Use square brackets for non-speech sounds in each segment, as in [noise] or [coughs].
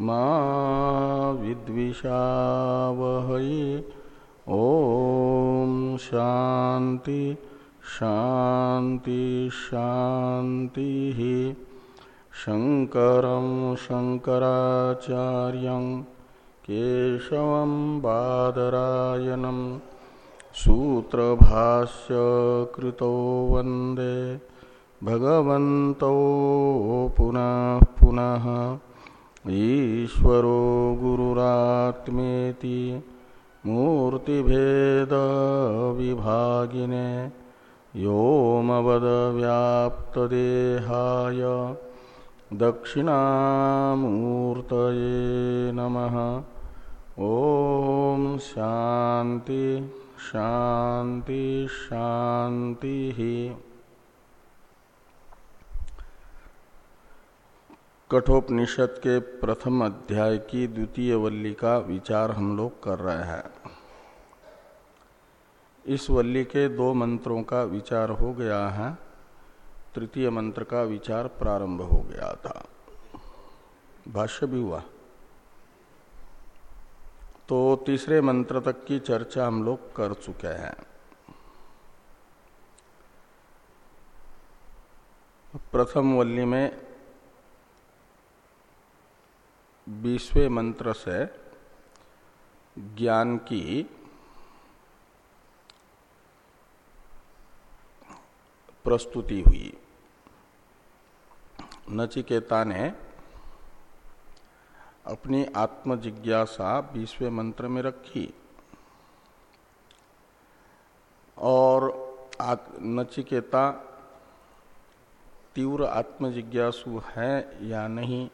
मा विद्विषावहै। ॐ शान्ति शान्ति, शान्तिः। शङ्करं शङ्कराचार्यं, केशवं बादरायणं। सूत्रभाष्य कृतो वंदे। भगवन्तौ पुनः पुनः। ईश्वरो गुरुरात्मेति मूर्तिभेदविभागिने व्योमवदव्याप्तदेहाय दक्षिणामूर्तये नमः। ॐ शान्ति शान्ति शान्तिः। कठोपनिषद के प्रथम अध्याय की द्वितीय वल्ली का विचार हम लोग कर रहे हैं। इस वल्ली के दो मंत्रों का विचार हो गया है। तृतीय मंत्र का विचार प्रारंभ हो गया था। भाष्य भी हुआ। तो तीसरे मंत्र तक की चर्चा हम लोग कर चुके हैं। प्रथम वल्ली में बीसवें मंत्र से ज्ञान की प्रस्तुति हुई। नचिकेता ने अपनी आत्मजिज्ञासा बीसवें मंत्र में रखी और नचिकेता तीव्र आत्मजिज्ञासु है या नहीं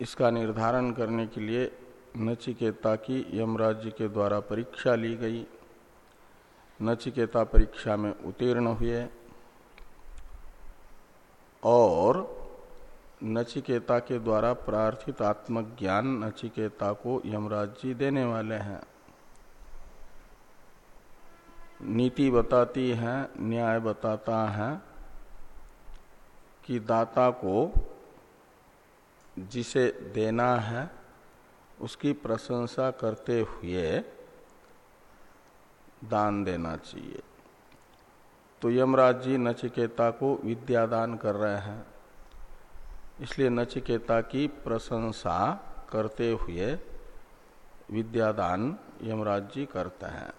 इसका निर्धारण करने के लिए नचिकेता की यमराज्य के द्वारा परीक्षा ली गई। नचिकेता परीक्षा में उत्तीर्ण हुए और नचिकेता के द्वारा प्रार्थित आत्मज्ञान नचिकेता को यमराज जी देने वाले हैं। नीति बताती है, न्याय बताता है कि दाता को जिसे देना है, उसकी प्रशंसा करते हुए दान देना चाहिए। तो यमराज जी नचिकेता को विद्यादान कर रहे हैं। इसलिए नचिकेता की प्रशंसा करते हुए विद्यादान यमराज जी करते हैं।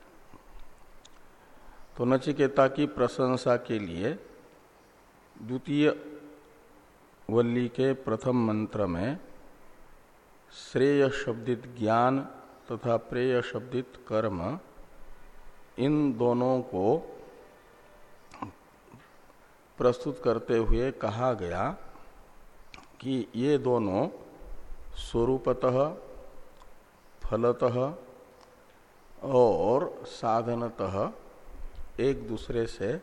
तो नचिकेता की प्रशंसा के लिए द्वितीय वल्ली के प्रथम मंत्र में श्रेय शब्दित ज्ञान तथा प्रेय शब्दित कर्म, इन दोनों को प्रस्तुत करते हुए कहा गया कि ये दोनों स्वरूपतः, फलतः और साधनतः एक दूसरे से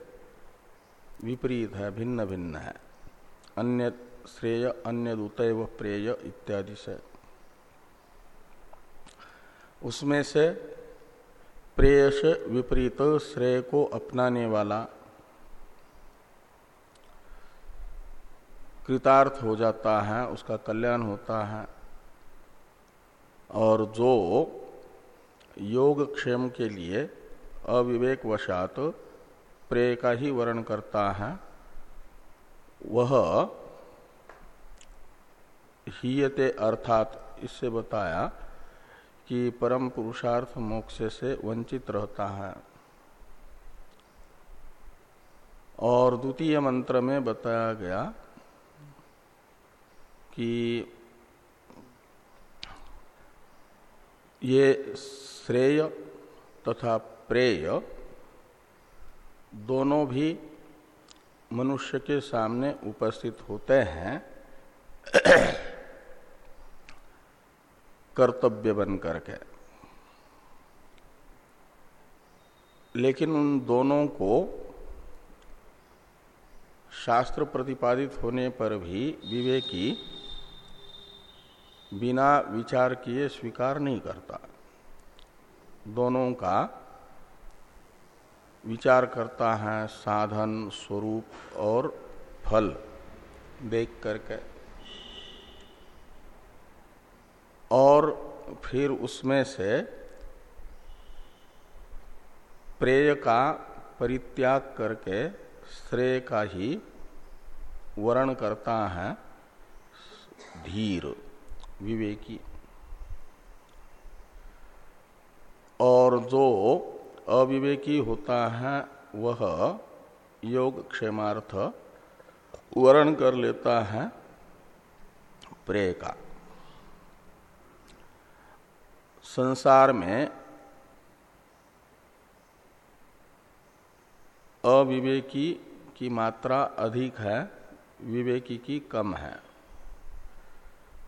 विपरीत है भिन्न भिन्न है। अन्य श्रेय, अन्य दूतव प्रेय इत्यादि से। उसमें से प्रेयस विपरीत श्रेय को अपनाने वाला कृतार्थ हो जाता है, उसका कल्याण होता है। और जो योग क्षेम के लिए अविवेक वशात प्रेय का ही वर्ण करता है, वह हीयते अर्थात इससे बताया कि परम पुरुषार्थ मोक्ष से वंचित रहता है। और द्वितीय मंत्र में बताया गया कि ये श्रेय तथा प्रेय दोनों भी मनुष्य के सामने उपस्थित होते हैं। कर्तव्य बन करके लेकिन उन दोनों को शास्त्र प्रतिपादित होने पर भी विवेकी बिना विचार किए स्वीकार नहीं करता। दोनों का विचार करता है साधन, स्वरूप और फल देख करके। और फिर उसमें से प्रेय का परित्याग करके श्रेय का ही वर्ण करता है धीर, विवेकी। और जो अविवेकी होता है, वह योग क्षेमार्थ वर्ण कर लेता है प्रेय का। संसार में अविवेकी की मात्रा अधिक है, विवेकी की कम है।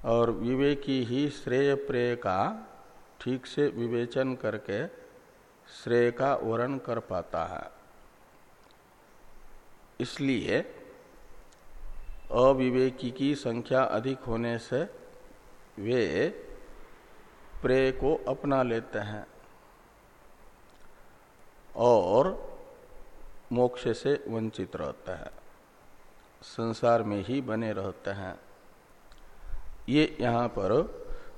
और विवेकी ही श्रेय प्रेय का ठीक से विवेचन करके श्रेय का वर्ण कर पाता है। इसलिए अविवेकी की संख्या अधिक होने से वे प्रेय को अपना लेते हैं और मोक्ष से वंचित रहते हैं। संसार में ही बने रहते हैं। ये यहाँ पर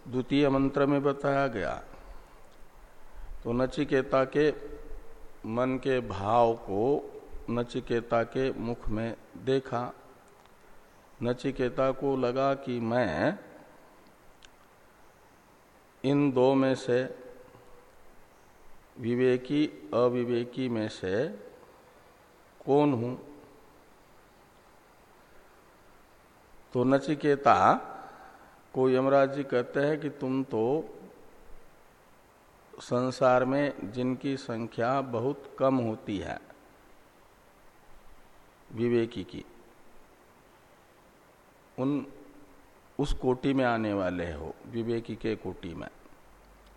द्वितीय मंत्र में बताया गया। तो नचिकेता के मन के भाव को नचिकेता के मुख में देखा। नचिकेता को लगा कि मैं इन दो में से, विवेकी, अविवेकी में से कौन हूँ? तो नचिकेता को यमराज जी कहते हैं कि तुम तो संसार में जिनकी संख्या बहुत कम होती है, विवेकी की। उन उस कोटि में आने वाले हो, विवेकी के कोटि में।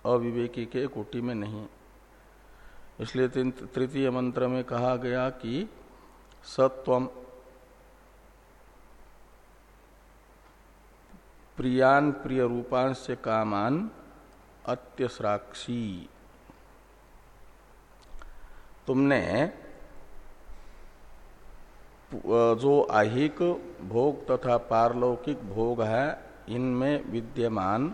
अविवेकी के कोटि में नहीं। इसलिए तृतीय मंत्र में कहा गया कि सत्वम प्रियान प्रिय रूपांश कामान अत्यसराक्षी तुमने जो आहिक भोग तथा पारलौकिक भोग है, इनमें विद्यमान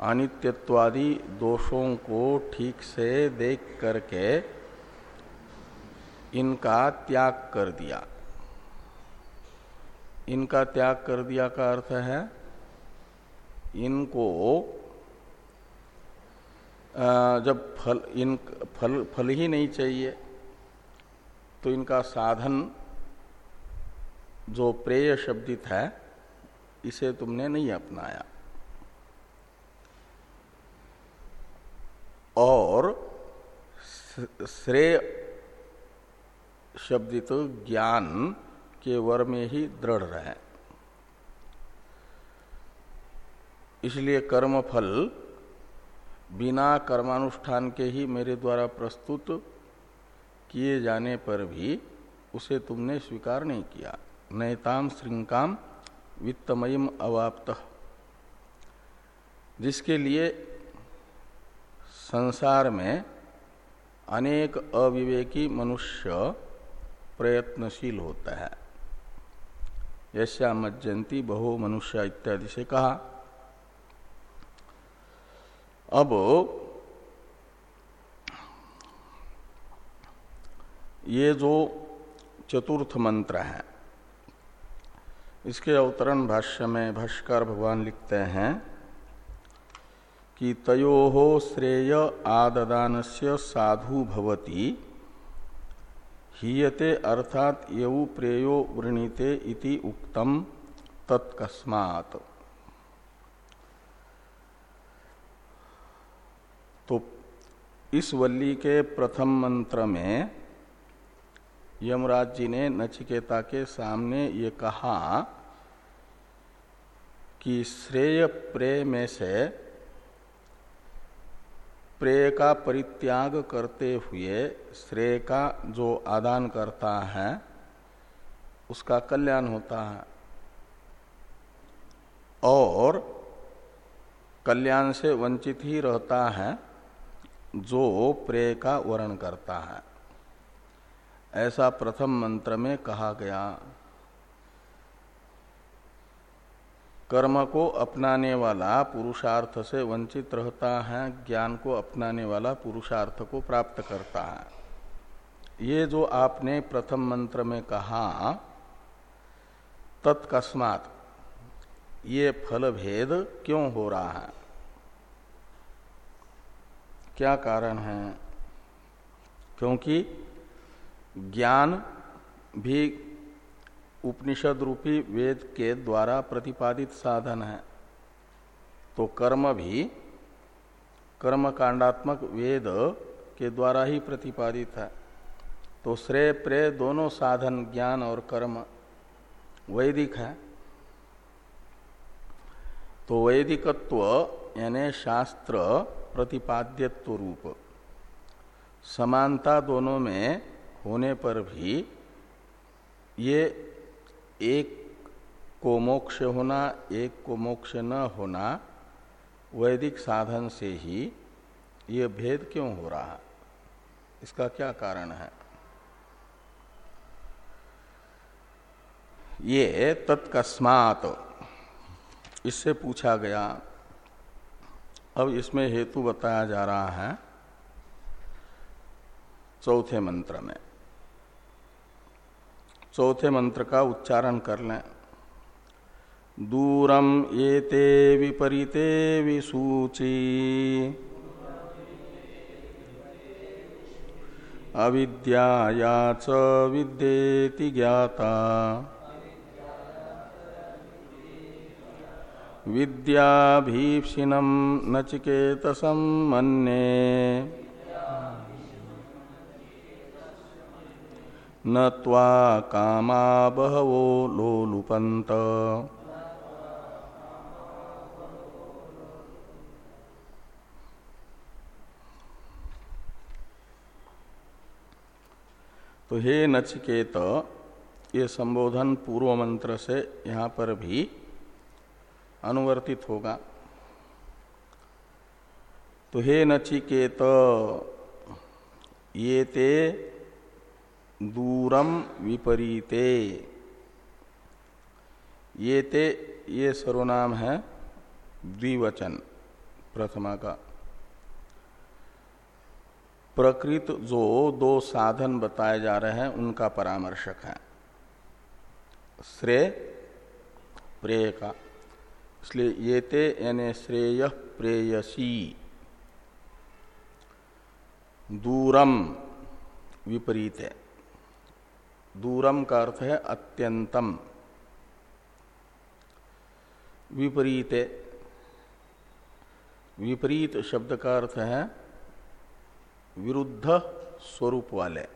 अनित्यत्वादि दोषों को ठीक से देख करके इनका त्याग कर दिया। इनका त्याग कर दिया का अर्थ है, इनको जब फल, इन, फल फल ही नहीं चाहिए तो इनका साधन जो प्रेय शब्दित है, इसे तुमने नहीं अपनाया। और श्रेय शब्दित ज्ञान के वर में ही दृढ़ रहे। इसलिए कर्म फल बिना कर्मानुष्ठान के ही मेरे द्वारा प्रस्तुत किए जाने पर भी उसे तुमने स्वीकार नहीं किया। नैताम श्रृंकाम वित्तमयम अवाप्त। जिसके लिए संसार में अनेक अविवेकी मनुष्य प्रयत्नशील होता है। यश्या मज्जंती बहु मनुष्य इत्यादि से कहा। अब ये जो चतुर्थ मंत्र है इसके अवतरण भाष्य में भाष्कर भगवान लिखते हैं कि तयो श्रेय आददान से साधु भवती, हीयते अर्थात यऊ प्रेयो वृणीते इति उक्तम तत्कस्मात्। तो इस वल्ली के प्रथम मंत्र में यमराज जी ने नचिकेता के सामने ये कहा कि श्रेय प्रेय में से प्रेय का परित्याग करते हुए श्रेय का जो आदान करता है, उसका कल्याण होता है। और कल्याण से वंचित ही रहता है जो प्रेय का वर्ण करता है। ऐसा प्रथम मंत्र में कहा गया। कर्म को अपनाने वाला पुरुषार्थ से वंचित रहता है, ज्ञान को अपनाने वाला पुरुषार्थ को प्राप्त करता है। ये जो आपने प्रथम मंत्र में कहा, तत्कस्मात, ये फल भेद क्यों हो रहा है? क्या कारण है? क्योंकि ज्ञान भी उपनिषद रूपी वेद के द्वारा प्रतिपादित साधन है। तो कर्म भी कर्म कांडात्मक वेद के द्वारा ही प्रतिपादित है। तो श्रेय, प्रेय दोनों साधन, ज्ञान और कर्म वैदिक है। तो वैदिकत्व यानी शास्त्र प्रतिपाद्यत्व रूप समानता दोनों में होने पर भी ये एक को मोक्ष होना, एक को मोक्ष न होना, वैदिक साधन से ही ये भेद क्यों हो रहा? है इसका क्या कारण है? ये तत्कस्मात, इससे पूछा गया। अब इसमें हेतु बताया जा रहा है चौथे मंत्र में। चौथे मंत्र का उच्चारण कर लें। दूरम एते विपरीते विसूची। अविद्या च विद्येति ज्ञाता। विद्याभीप्सिनम नचिकेतसम न त्वा कामा बहवो लोलुपंत तो हे नचिकेत, ये संबोधन पूर्व मंत्र से यहाँ पर भी अनुवर्तित होगा। तो हे नचिकेत, ये ते दूरम विपरीते। ये ते, ये सर्वनाम है द्विवचन, प्रथमा का। प्रकृत जो दो साधन बताए जा रहे हैं, उनका परामर्शक है। श्रेय, प्रेय का। इसलिए ये ते, यानी श्रेय, प्रेयसी। दूरम विपरीत। है दूरम का अर्थ है अत्यंतम। विपरीत विपरीत शब्द का अर्थ है विरुद्ध स्वरूप वाले।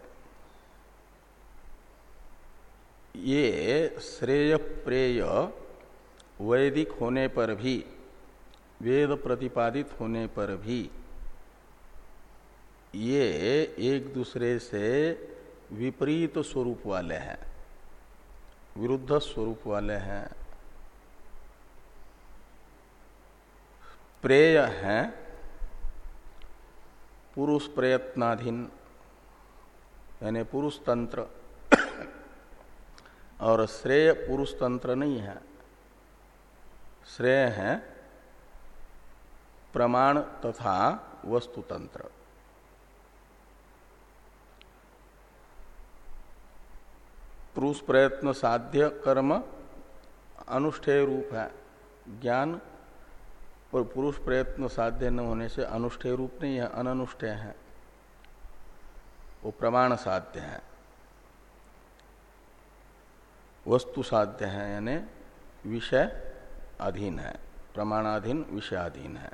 ये श्रेय प्रेय वैदिक होने पर भी, वेद प्रतिपादित होने पर भी, ये एक दूसरे से विपरीत स्वरूप वाले हैं, विरुद्ध स्वरूप वाले हैं, प्रेय है, पुरुष प्रयत्नाधीन, यानी पुरुष तंत्र, और श्रेय पुरुष तंत्र नहीं है। श्रेय है प्रमाण तथा वस्तुतंत्र पुरुष प्रयत्न साध्य कर्म अनुष्ठेय रूप है। ज्ञान और पुरुष प्रयत्न साध्य न होने से अनुष्ठेय रूप नहीं है अनुष्ठेय है। वो प्रमाण साध्य है। वस्तु साध्य है, यानी विषय अधीन है। प्रमाणाधीन, विषयाधीन है।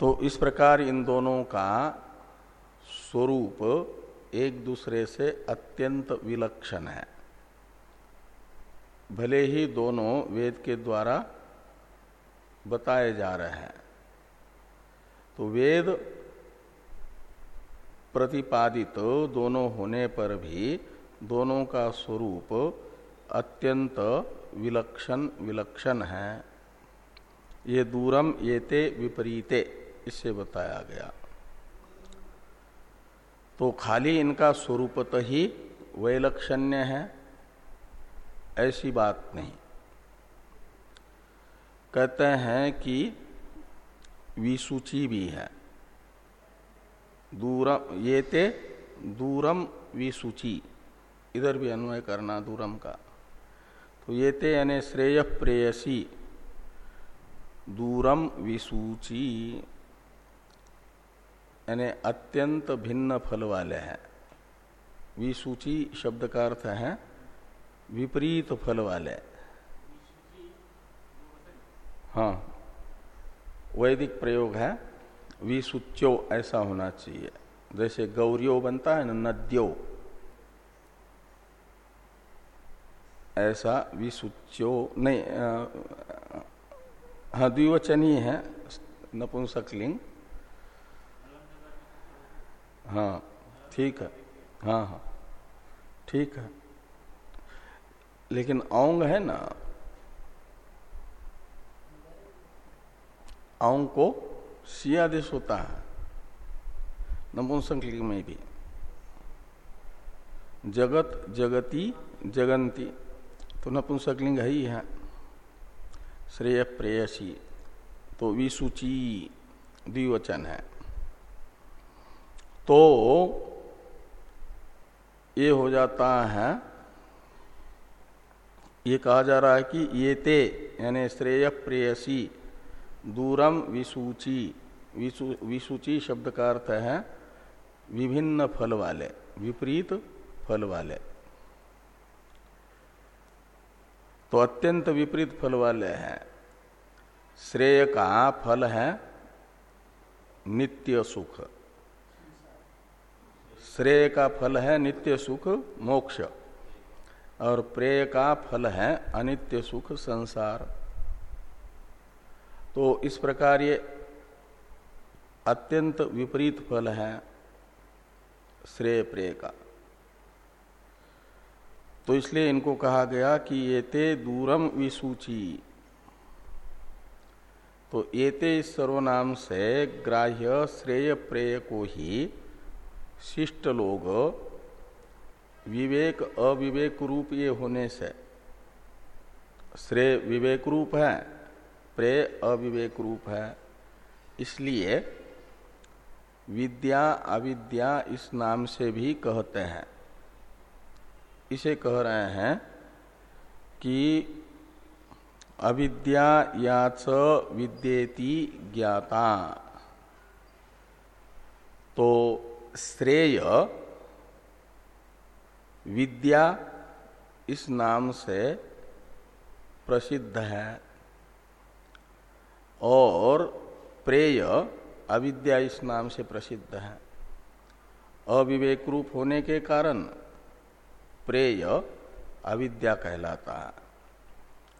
तो इस प्रकार इन दोनों का स्वरूप एक दूसरे से अत्यंत विलक्षण है। भले ही दोनों वेद के द्वारा बताए जा रहे हैं तो वेद प्रतिपादित दोनों होने पर भी दोनों का स्वरूप अत्यंत विलक्षण विलक्षण है। ये दूरम ये ते विपरीते इससे बताया गया। तो खाली इनका स्वरूपत ही वैलक्षण्य है, ऐसी बात नहीं। कहते हैं कि विसूची भी है। दूरम, ये ते दूरम विसूची। इधर भी अन्वय करना दूरम का। तो ये ते यानी श्रेय प्रेयसी। दूरम विसूची। यानी अत्यंत भिन्न फल वाले हैं। विसूची शब्द का अर्थ है विपरीत फल वाले। हाँ वैदिक प्रयोग है, विसूच्यो ऐसा होना चाहिए। जैसे गौरियो बनता है ना, नद्यो। ऐसा विसूच्यो, नहीं हाँ द्विवचनी है, नपुंसकलिंग। हाँ ठीक है हाँ हाँ ठीक है। लेकिन औंग है ना, औंग को सियादेश होता है, नपुंसकलिंग में भी। जगत, जगती, जगंती तो नपुंसकलिंग ही है। श्रेय प्रेयसी तो विसूची, द्विवचन है। तो ये हो जाता है ये कहा जा रहा है कि ये ते यानी श्रेय प्रेयसी दूरम विसूची विसु, विसूची शब्द का अर्थ है विभिन्न फल वाले विपरीत फल वाले। तो अत्यंत विपरीत फल वाले हैं। श्रेय का फल है नित्य सुख। श्रेय का फल है नित्य सुख, मोक्ष। और प्रेय का फल है अनित्य सुख, संसार। तो इस प्रकार ये अत्यंत विपरीत फल है श्रेय प्रेय का। तो इसलिए इनको कहा गया कि ये ते दूरम विसूची। तो इस सर्वनाम से ग्राह्य श्रेय प्रेय को ही शिष्ट लोग विवेक अविवेक रूप ये होने से श्रेय विवेक रूप है, प्रेय अविवेक रूप है। इसलिए विद्या अविद्या इस नाम से भी कहते हैं। इसे कह रहे हैं कि अविद्या याच विद्येति ज्ञाता। तो श्रेय विद्या इस नाम से प्रसिद्ध है। और प्रेय अविद्या इस नाम से प्रसिद्ध है। अविवेक रूप होने के कारण प्रेय अविद्या कहलाता है।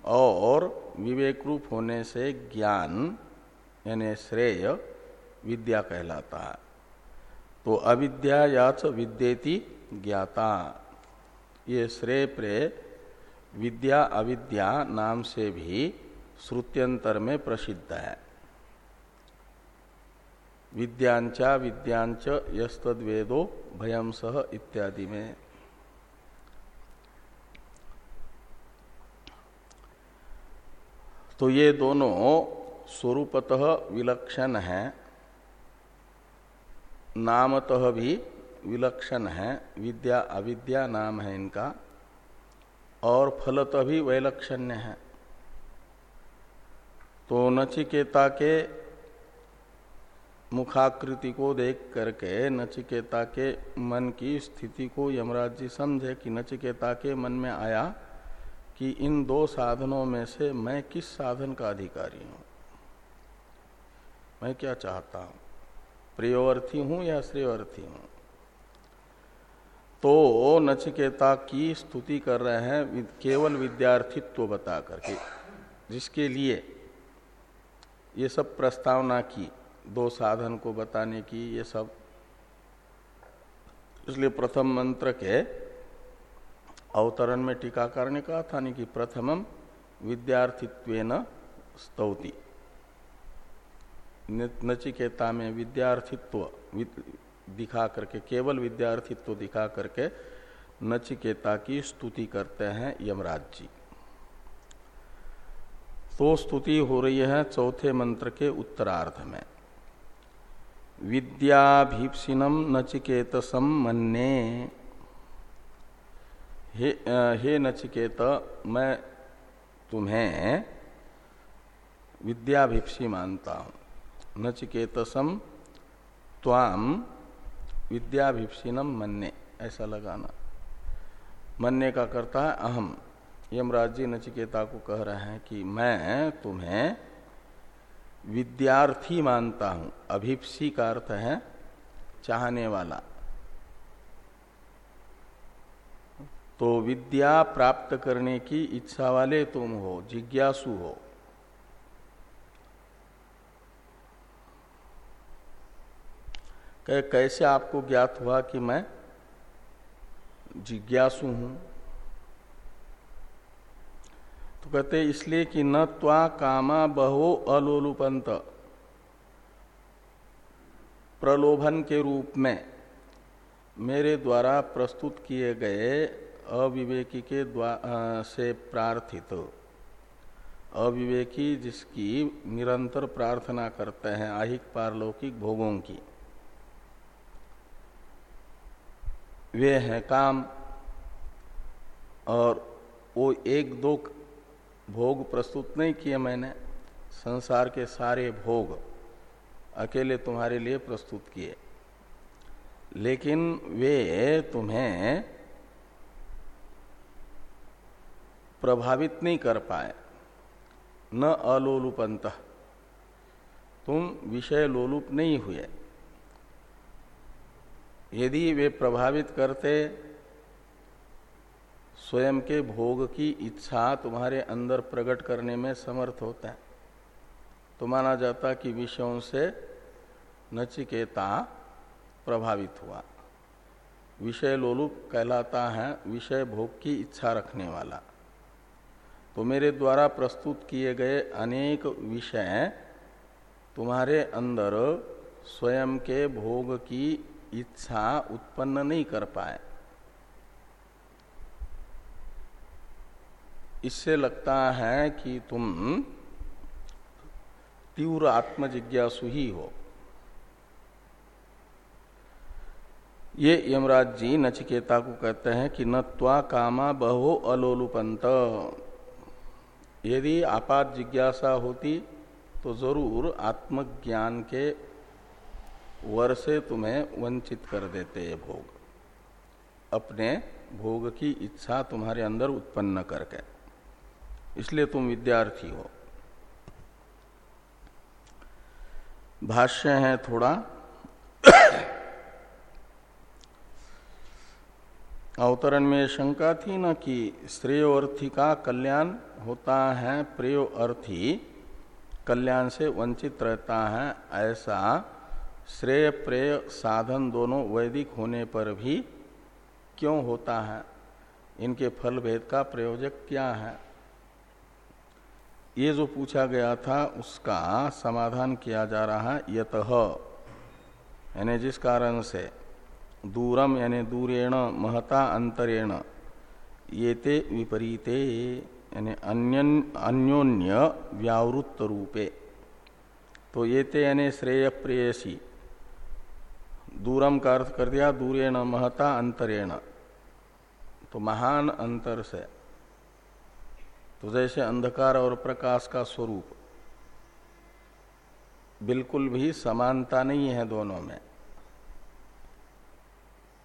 और विवेक रूप होने से ज्ञान, यानी श्रेय, विद्या कहलाता है। तो अविद्या याच विद्येति ज्ञाता। ये श्रेय प्रेय विद्या अविद्या नाम से भी श्रुत्यंतर में प्रसिद्ध है। विद्यांचा विद्यांच यस्तवेदो भयम सह इत्यादि में। तो ये दोनों स्वरूपतः विलक्षण है। नामतः भी विलक्षण है, विद्या अविद्या नाम है इनका, और फलतः भी वैलक्षण्य है। तो नचिकेता के मुखाकृति को देख करके, नचिकेता के मन की स्थिति को यमराज जी समझे कि नचिकेता के मन में आया कि इन दो साधनों में से मैं किस साधन का अधिकारी हूँ? मैं क्या चाहता हूँ? प्रियोर्थी हूँ या श्रेयर्थी हूँ? तो नचिकेता की स्तुति कर रहे हैं केवल विद्यार्थित्व तो बता करके, जिसके लिए ये सब प्रस्तावना की, दो साधन को बताने की, ये सब। इसलिए प्रथम मंत्र के अवतरण में टीकाकार ने कहा था नहीं कि प्रथमम विद्यार्थित्व स्तौति। नचिकेता में विद्यार्थित्व दिखा करके केवल विद्यार्थित्व दिखा करके नचिकेता की स्तुति करते हैं यमराज जी। तो स्तुति हो रही है चौथे मंत्र के उत्तरार्ध में। विद्याभीपसिनम नचिकेतसम मन्ने हे, हे नचिकेत मैं तुम्हें विद्याभिप्सी मानता हूँ। नचिकेतसम त्वाम विद्याभिप्सिनम मन्ने ऐसा लगाना। मन्ने का करता है अहम यमराज जी नचिकेता को कह रहे हैं कि मैं तुम्हें विद्यार्थी मानता हूँ। अभिप्सी का अर्थ है चाहने वाला। तो विद्या प्राप्त करने की इच्छा वाले तुम हो, जिज्ञासु हो। कैसे आपको ज्ञात हुआ कि मैं जिज्ञासु हूँ? तो कहते इसलिए कि न त्वा कामा बहो अलोलुपंत प्रलोभन के रूप में मेरे द्वारा प्रस्तुत किए गए अविवेकी के द्वारा से प्रार्थित। अविवेकी जिसकी निरंतर प्रार्थना करते हैं आहिक पारलौकिक भोगों की। वे हैं काम और वो एक दो भोग प्रस्तुत नहीं किए मैंने, संसार के सारे भोग अकेले तुम्हारे लिए प्रस्तुत किए। लेकिन वे तुम्हें प्रभावित नहीं कर पाए। न अलोलुपंत, तुम विषय लोलुप नहीं हुए। यदि वे प्रभावित करते स्वयं के भोग की इच्छा तुम्हारे अंदर प्रकट करने में समर्थ होता है तो माना जाता कि विषयों से नचिकेता प्रभावित हुआ। विषय लोलुप कहलाता है, विषय भोग की इच्छा रखने वाला। तो मेरे द्वारा प्रस्तुत किए गए अनेक विषय तुम्हारे अंदर स्वयं के भोग की इच्छा उत्पन्न नहीं कर पाए। इससे लगता है कि तुम तीव्र आत्मजिज्ञासु ही हो। ये यमराज जी नचिकेता को कहते हैं कि न त्वा कामा बहो अलोलुपंत यदि आपात जिज्ञासा होती तो ज़रूर आत्मज्ञान के वर से तुम्हें वंचित कर देते ये भोग। अपने भोग की इच्छा तुम्हारे अंदर उत्पन्न करके। इसलिए तुम विद्यार्थी हो। भाष्य है थोड़ा। अवतरण में शंका थी न कि श्रेयोर्थी का कल्याण होता है, प्रेयो अर्थी कल्याण से वंचित रहता है, ऐसा श्रेय, प्रेय, साधन दोनों वैदिक होने पर भी क्यों होता है? इनके फल भेद का प्रयोजक क्या है? ये जो पूछा गया था, उसका समाधान किया जा रहा है, यत, यानी जिस कारण से, दूरम यानी दूरेण, महता अंतरेण ये ते विपरीते, यानी अन्योन्य व्यावृत्त रूपे। तो ये ते यानी श्रेय, प्रेयसी। दूरम का अर्थ कर दिया, दूरेण महता अंतरेण। तो महान अंतर से तो जैसे अंधकार और प्रकाश का स्वरूप, बिल्कुल भी समानता नहीं है दोनों में।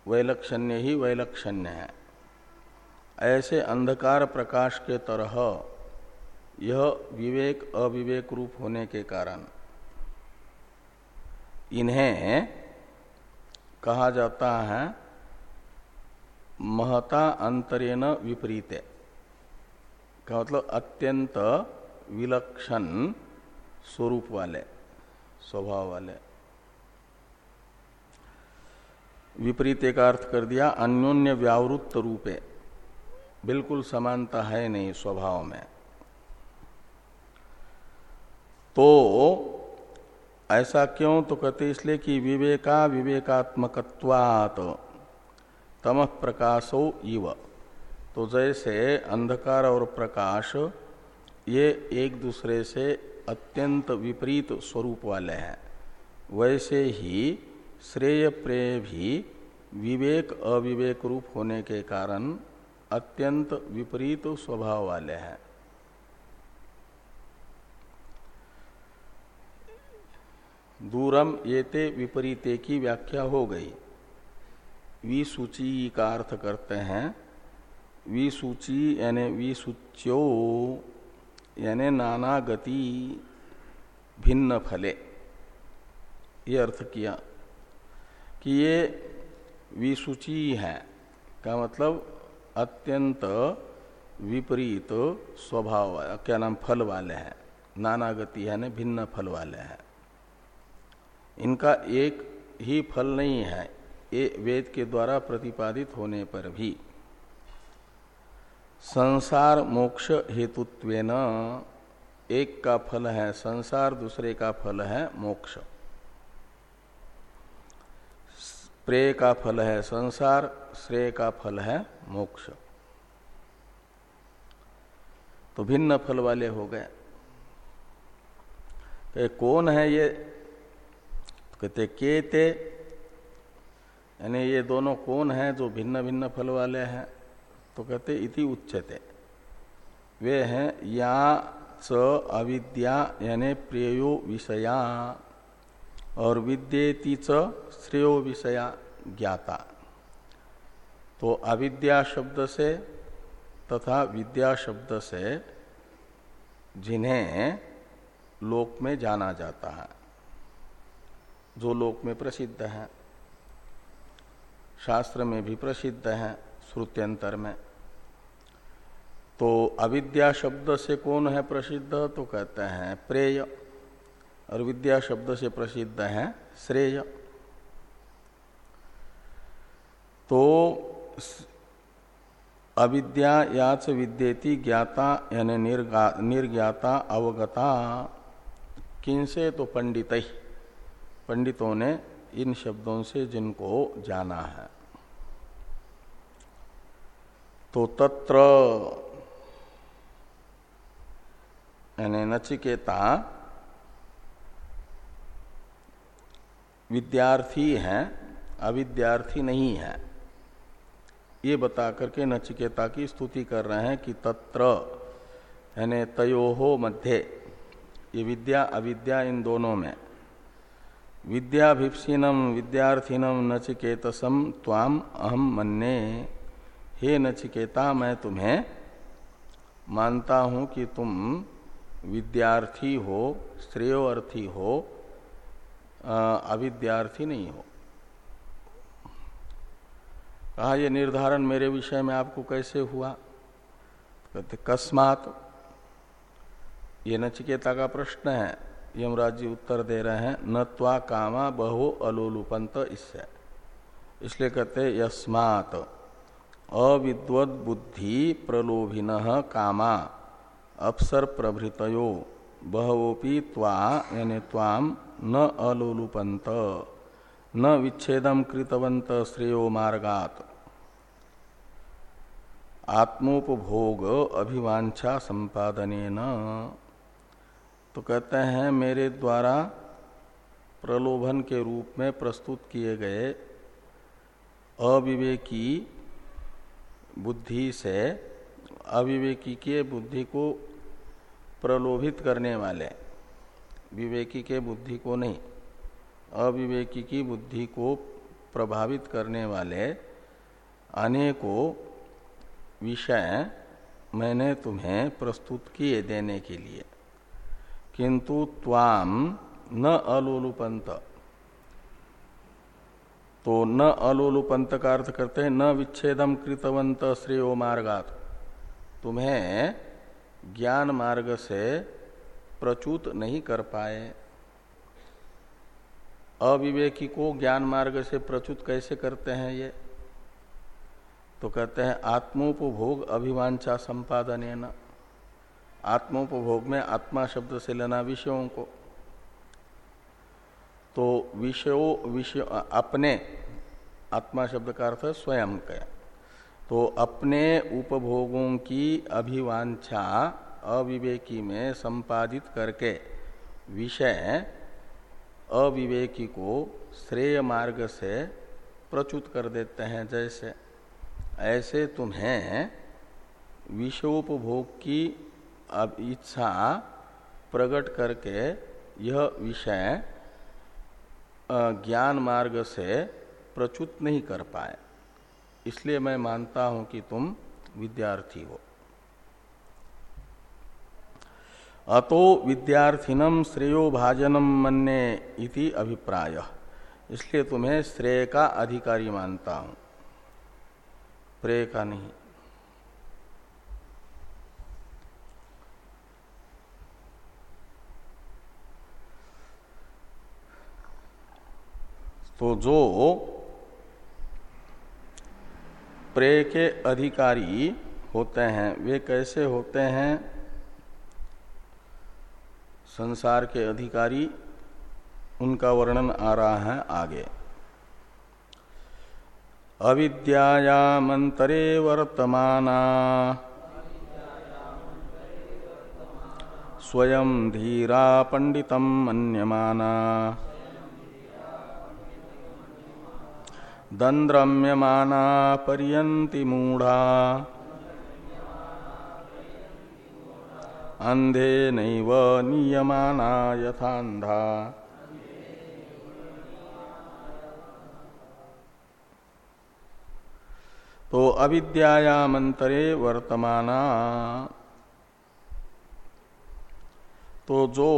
वैलक्षण्य ही वैलक्षण्य है। ऐसे अंधकार प्रकाश के तरह, यह विवेक अविवेक रूप होने के कारण, इन्हें कहा जाता है, महता अंतरेण विपरीत। का मतलब अत्यंत विलक्षण स्वरूप वाले, स्वभाव वाले। विपरीत एक अर्थ कर दिया, अन्योन्य व्यावृत्त रूपे। बिल्कुल समानता है नहीं स्वभाव में। तो ऐसा क्यों? तो कहते इसलिए कि विवेका विवेकात्मकत्वात, तम प्रकाशो इव। तो जैसे अंधकार और प्रकाश, ये एक दूसरे से अत्यंत विपरीत स्वरूप वाले हैं। वैसे ही श्रेय प्रेय भी विवेक अविवेक रूप होने के कारण अत्यंत विपरीत स्वभाव वाले हैं। दूरम येते विपरीते की व्याख्या हो गई। विसूची का अर्थ करते हैं। विसूची यानी विसूच्यो, यानी नाना गति भिन्न फले। ये अर्थ किया कि ये विसूची है, का मतलब अत्यंत विपरीत स्वभाव, क्या नाम फल वाले हैं। नाना गति है ना भिन्न फल वाले हैं। इनका एक ही फल नहीं है, ये वेद के द्वारा प्रतिपादित होने पर भी। संसार मोक्ष हेतुत्वेन, एक का फल है संसार, दूसरे का फल है मोक्ष। प्रेय का फल है संसार, श्रेय का फल है मोक्ष। तो भिन्न फल वाले हो गए। तो कौन है ये कहते केते, यानी ये दोनों कौन है जो भिन्न भिन्न फल वाले हैं? तो कहते इति उच्चते वे हैं या, च, अविद्या, यानी प्रेयो विषया, और विद्येति च, श्रेयो विषया, ज्ञाता। तो अविद्या शब्द से तथा विद्या शब्द से जिन्हें लोक में जाना जाता है। जो लोक में प्रसिद्ध है, शास्त्र में भी प्रसिद्ध है श्रुत्यंतर में। तो अविद्या शब्द से कौन है प्रसिद्ध? तो कहते हैं प्रेय। और विद्या शब्द से प्रसिद्ध है श्रेय। तो अविद्या याच विद्येति ज्ञाता यानी निर्ज्ञाता अवगता। किनसे तो पंडित ही पंडितों ने इन शब्दों से जिनको जाना है। तो तत्र यानी नचिकेता विद्यार्थी हैं, अविद्यार्थी नहीं है। ये बता करके नचिकेता की स्तुति कर रहे हैं कि तत्र यानी तयोहो मध्य, ये विद्या, अविद्या इन दोनों में। विद्याभिप्सिनम विद्यार्थिनम नचिकेतसम त्वाम अहम मन्ने हे नचिकेता, मैं तुम्हें मानता हूँ कि तुम विद्यार्थी हो, श्रेयोर्थी हो अविद्यार्थी नहीं हो। कहा यह निर्धारण मेरे विषय में आपको कैसे हुआ? कहते, कस्मात ये नचिकेता का प्रश्न है। यमराज जी उत्तर दे रहे हैं, न त्वा कामा बहु अलोलुपंत इससे। इसलिए कहते यस्मात अविद्वद बुद्धि प्रलोभिन कामा, अप्सर प्रभृतयो, बहवोपी त्वा, यानी त्वाम न अलोलुपंत न विच्छेदम कृतवंत श्रेयो मार्गात। आत्मोपभोग अभिवांछा संपादने तो कहते हैं, मेरे द्वारा प्रलोभन के रूप में प्रस्तुत किए गए अविवेकी बुद्धि से, अविवेकी के बुद्धि को प्रलोभित करने वाले, विवेकी के बुद्धि को नहीं, अविवेकी की बुद्धि को प्रभावित करने वाले अनेकों विषय मैंने तुम्हें प्रस्तुत किए देने के लिए। किंतु त्वाम न अलोलुपंत तो न अलोलुपंत का अर्थ करते हैं, न विच्छेदम कृतवंत श्रेयो मार्गात। तुम्हें ज्ञान मार्ग से प्रचुत नहीं कर पाए। अविवेकी को ज्ञान मार्ग से प्रचुत कैसे करते हैं ये? तो कहते हैं, आत्मोपभोग अभिवांछा संपादन न आत्मोपभोग में आत्मा शब्द से लेना विषयों को। तो विषयों, विषय, अपने, आत्मा शब्द का अर्थ स्वयं का। तो अपने उपभोगों की अभिवांछा अविवेकी में संपादित करके विषय अविवेकी को श्रेय मार्ग से प्रचुत कर देते हैं जैसे। ऐसे तुम्हें विषयोपभोग की अब इच्छा प्रकट करके यह विषय ज्ञान मार्ग से प्रचुत नहीं कर पाए। इसलिए मैं मानता हूँ कि तुम विद्यार्थी हो। अतो विद्यार्थिनम श्रेयो भाजनम मन्ने इति अभिप्राय। इसलिए तुम्हें श्रेय का अधिकारी मानता हूँ। प्रेय का नहीं। तो जो प्रेय के अधिकारी होते हैं, वे कैसे होते हैं? संसार के अधिकारी, उनका वर्णन आ रहा है आगे। अविद्यामंतरे वर्तमाना। स्वयं धीरा पंडितम मन्यमाना। दंद्रम्यमाना पर्यंति मूढ़ा। अंधे नैव नियमाना यथांधा तो अविद्यामंतरे वर्तमाना। तो जो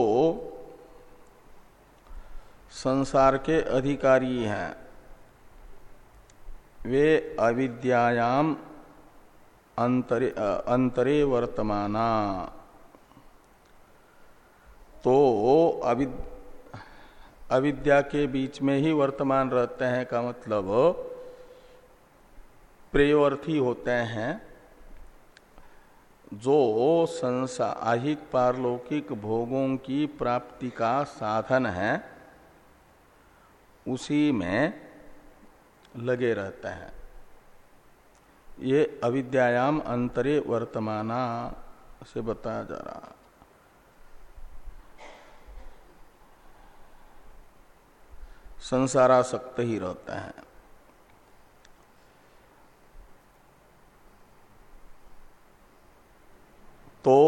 संसार के अधिकारी हैं वे अविद्यायाम अंतरे, अंतरे वर्तमाना। तो अविद, अविद्या के बीच में ही वर्तमान रहते हैं का मतलब प्रेयर्थी होते हैं जो संसार पारलौकिक भोगों की प्राप्ति का साधन है उसी में लगे रहते हैं। ये अविद्यायाम अंतरे वर्तमाना से बताया जा रहा। संसारासक्त ही रहते हैं। तो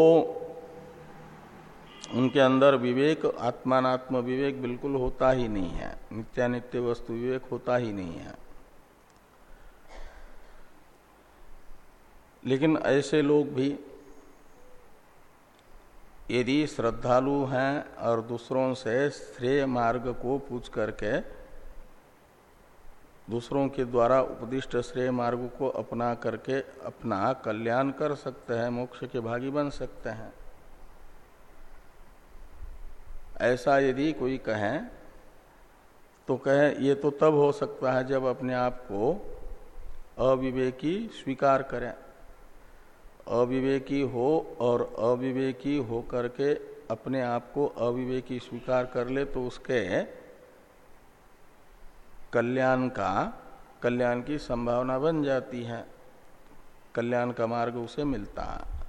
उनके अंदर विवेक आत्मात्म विवेक बिल्कुल होता ही नहीं है। नित्यानित्य वस्तु विवेक होता ही नहीं है। लेकिन ऐसे लोग भी, यदि श्रद्धालु हैं और दूसरों से श्रेय मार्ग को पूछ करके दूसरों के द्वारा उपदिष्ट श्रेय मार्ग को अपना करके अपना कल्याण कर सकते हैं, मोक्ष के भागी बन सकते हैं। ऐसा यदि कोई कहे तो कहे, ये तो तब हो सकता है जब अपने आप को अविवेकी स्वीकार करें। अविवेकी हो और अविवेकी हो करके अपने आप को अविवेकी स्वीकार कर ले तो उसके कल्याण का, कल्याण की संभावना बन जाती है। कल्याण का मार्ग उसे मिलता है।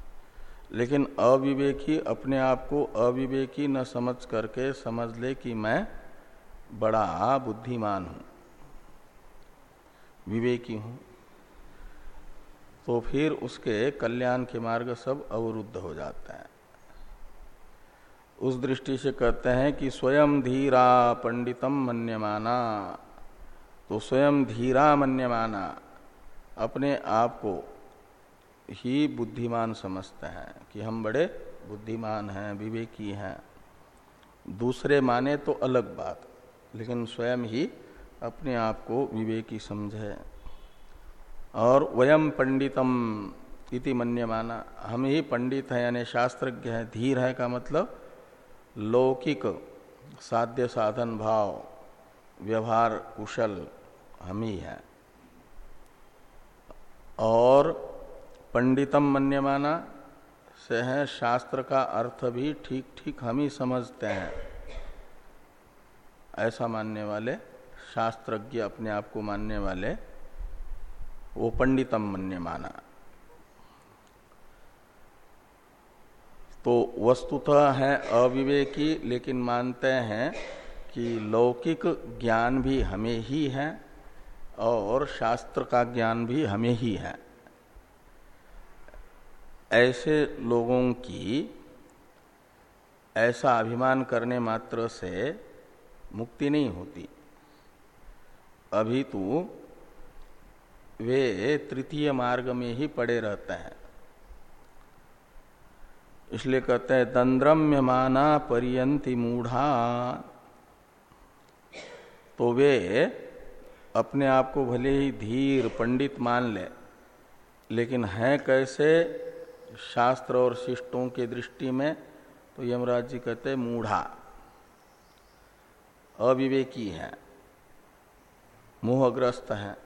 लेकिन अविवेकी, अपने आप को अविवेकी न समझ करके समझ ले कि मैं बड़ा बुद्धिमान हूँ, विवेकी हूँ। तो फिर उसके कल्याण के मार्ग सब अवरुद्ध हो जाते हैं। उस दृष्टि से कहते हैं कि स्वयं धीरा पंडितम मन्यमाना तो स्वयं धीरा मन्यमाना अपने आप को ही बुद्धिमान समझते हैं कि हम बड़े बुद्धिमान हैं, विवेकी हैं। दूसरे माने तो अलग बात, लेकिन स्वयं ही अपने आप को विवेकी समझे। और वयम पंडितम इति मन्यमाना। हम ही पंडित हैं, यानी शास्त्रज्ञ हैं, धीर है का मतलब लौकिक साध्य साधन भाव, व्यवहार कुशल हम ही हैं। और पंडितम मन्यमाना से है, शास्त्र का अर्थ भी ठीक ठीक हम ही समझते हैं। ऐसा मानने वाले शास्त्रज्ञ अपने आप को मानने वाले वो पंडितम मन्य माना तो वस्तुतः है अविवेकी, लेकिन मानते हैं कि लौकिक ज्ञान भी हमें ही है और शास्त्र का ज्ञान भी हमें ही है। ऐसे लोगों की ऐसा अभिमान करने मात्र से मुक्ति नहीं होती। अभी तो वे तृतीय मार्ग में ही पड़े रहते हैं। इसलिए कहते हैं दंद्रम्य माना परियंति मूढ़ा। तो वे अपने आप को भले ही धीर, पंडित मान ले, लेकिन हैं कैसे? शास्त्र और शिष्टों के दृष्टि में तो यमराज जी कहते मूढ़ा। अविवेकी है, मोहग्रस्त हैं।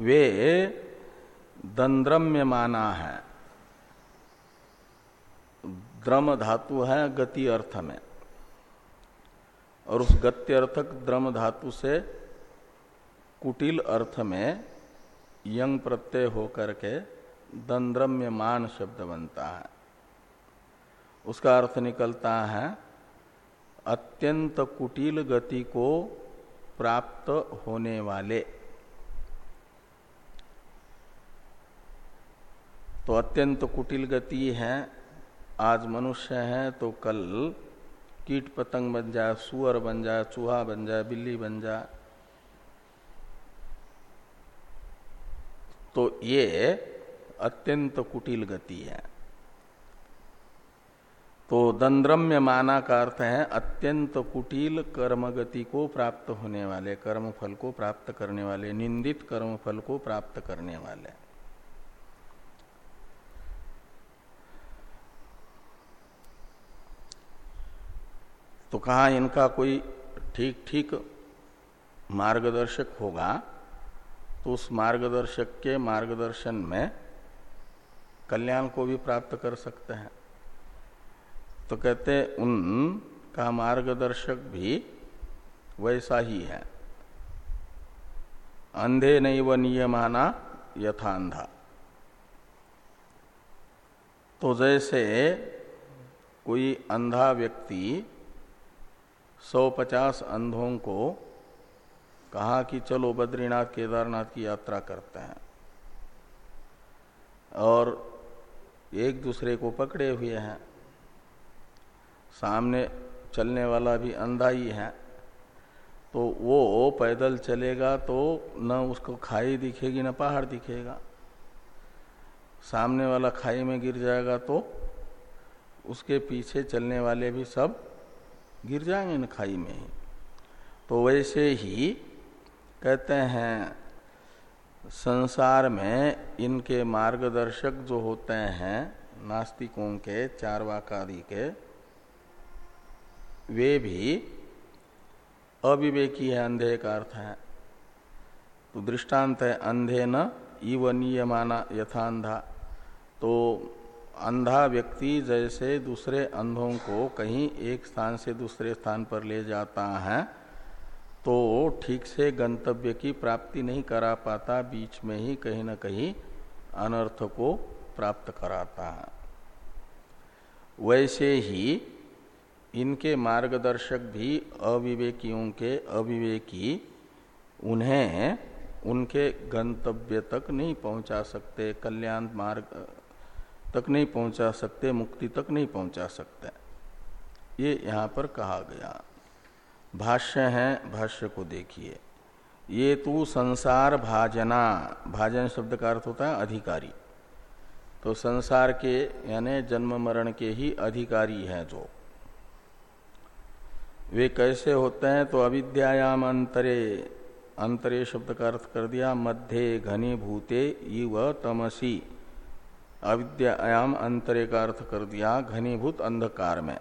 वे दंद्रम्य माना है। द्रम धातु है गति अर्थ में। और उस गत्यर्थक द्रम धातु से कुटिल अर्थ में यंग प्रत्यय होकर के दंद्रम्य मान शब्द बनता है। उसका अर्थ निकलता है, अत्यंत कुटिल गति को प्राप्त होने वाले तो अत्यंत कुटिल गति है। आज मनुष्य है तो कल कीट पतंग बन जाए सुअर बन जाए चूहा बन जाए बिल्ली बन जाए तो ये अत्यंत कुटिल गति है। तो दंद्रम्य माना का अर्थ है अत्यंत कुटिल कर्म गति को प्राप्त होने वाले कर्म फल को प्राप्त करने वाले, निंदित कर्म फल को प्राप्त करने वाले। तो कहा इनका कोई ठीक ठीक मार्गदर्शक होगा? तो उस मार्गदर्शक के मार्गदर्शन में कल्याण को भी प्राप्त कर सकते हैं। तो कहते उन का मार्गदर्शक भी वैसा ही है। अंधे नहीं व नियमाना यथा अंधा तो जैसे कोई अंधा व्यक्ति सौ पचास अंधों को कहा कि चलो बद्रीनाथ केदारनाथ की यात्रा करते हैं। और एक दूसरे को पकड़े हुए हैं। सामने चलने वाला भी अंधा ही है। तो वो पैदल चलेगा तो न उसको खाई दिखेगी, न पहाड़ दिखेगा। सामने वाला खाई में गिर जाएगा तो उसके पीछे चलने वाले भी सब गिर जाएँगे न खाई में ही। तो वैसे ही कहते हैं, संसार में इनके मार्गदर्शक जो होते हैं, नास्तिकों के, चारवाकादि के, वे भी अविवेकी है, अंधे का अर्थ है। तो दृष्टांत है, अंधे न, इव नियमाना यथांधा। तो अंधा व्यक्ति जैसे दूसरे अंधों को कहीं एक स्थान से दूसरे स्थान पर ले जाता है तो ठीक से गंतव्य की प्राप्ति नहीं करा पाता, बीच में ही कहीं ना कहीं अनर्थ को प्राप्त कराता है। वैसे ही इनके मार्गदर्शक भी अविवेकियों के अविवेकी, उन्हें उनके गंतव्य तक नहीं पहुँचा सकते। कल्याण मार्ग तक नहीं पहुँचा सकते, मुक्ति तक नहीं पहुँचा सकते। ये यहाँ पर कहा गया। भाष्य है, भाष्य को देखिए। ये तो संसार भाजना, भाजन शब्द का अर्थ होता है अधिकारी। तो संसार के, यानी जन्म मरण के ही अधिकारी हैं जो। वे कैसे होते हैं? तो अविद्यायाम अंतरे अंतरे शब्द का अर्थ कर दिया, मध्य घनीभूते इव तमसी। अविद्यायाम अंतरे का अर्थ कर दिया घनीभूत अंधकार में।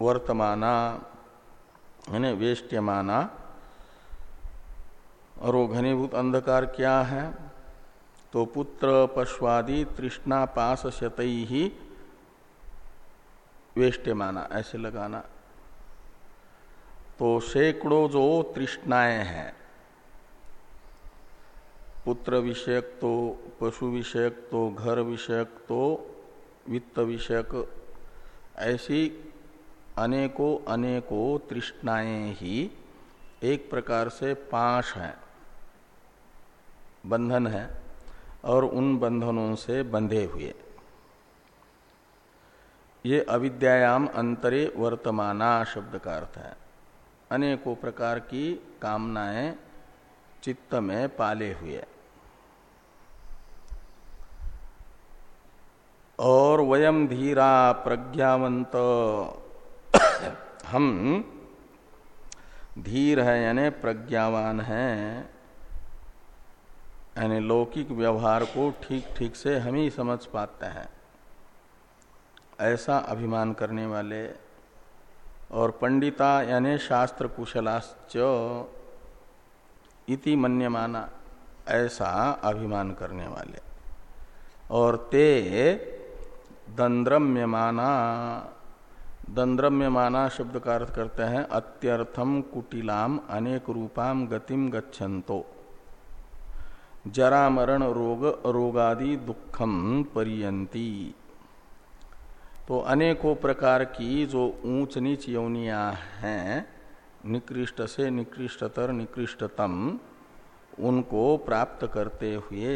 वर्तमाना है वेष्ट्यमाना, और वो घनीभूत अंधकार क्या है? तो पुत्र पश्वादि तृष्णा पास शत ही वेष्ट्यमाना, ऐसे लगाना। तो सैकड़ों जो तृष्णाएँ हैं पुत्र विषयक तो पशु विषयक तो घर विषयक तो वित्त विषयक ऐसी अनेकों अनेकों तृष्णाएँ ही एक प्रकार से पाँच हैं, बंधन है, और उन बंधनों से बंधे हुए। ये अविद्यायाम अंतरे वर्तमाना शब्द का अर्थ है। अनेकों प्रकार की कामनाएँ चित्त में पाले हुए। और वयम धीरा प्रज्ञावंत हम धीर है, यानी प्रज्ञावान है, यानी लौकिक व्यवहार को ठीक ठीक से हम ही समझ पाते हैं। ऐसा अभिमान करने वाले और पंडिता, यानी शास्त्र कुशलाश्च, इति मन्यमाना, ऐसा अभिमान करने वाले। और ते दंद्रम्यमाना। दंद्रम्यमाना शब्द का अर्थ करते हैं, अत्यर्थम कुटिलाम, अनेक रूपाम गतिम गच्छन्तो। जरा मरण रोग, रोगादि दुखम परियंती तो अनेकों प्रकार की जो ऊंच नीच यौनिया हैं, निकृष्ट से निकृष्टतर निकृष्टतम, उनको प्राप्त करते हुए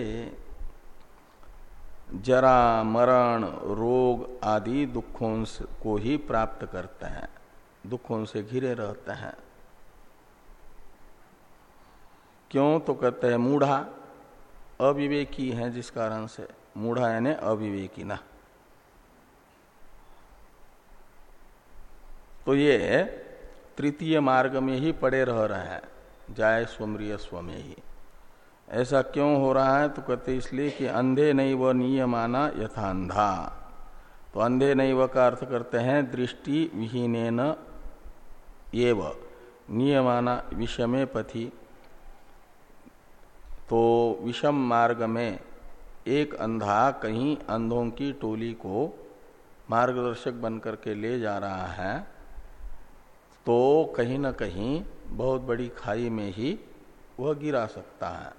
जरा मरण, रोग आदि दुखों को ही प्राप्त करते हैं। दुखों से घिरे रहते हैं। क्यों? तो कहते हैं, मूढ़ा अविवेकी है जिस कारण से मूढ़ा यानी अविवेकी ना। तो ये तृतीय मार्ग में ही पड़े रह रहे हैं। जाय स्वमृय स्व में ही ऐसा क्यों हो रहा है? तो कहते इसलिए कि अंधे नहीं व नियमाना यथांधा। तो अंधे नहीं व का अर्थ करते हैं, दृष्टि विहीन एव, नियमाना विषमे पथि। तो विषम मार्ग में एक अंधा कहीं अंधों की टोली को मार्गदर्शक बनकर के ले जा रहा है तो कहीं न कहीं बहुत बड़ी खाई में ही वह गिरा सकता है।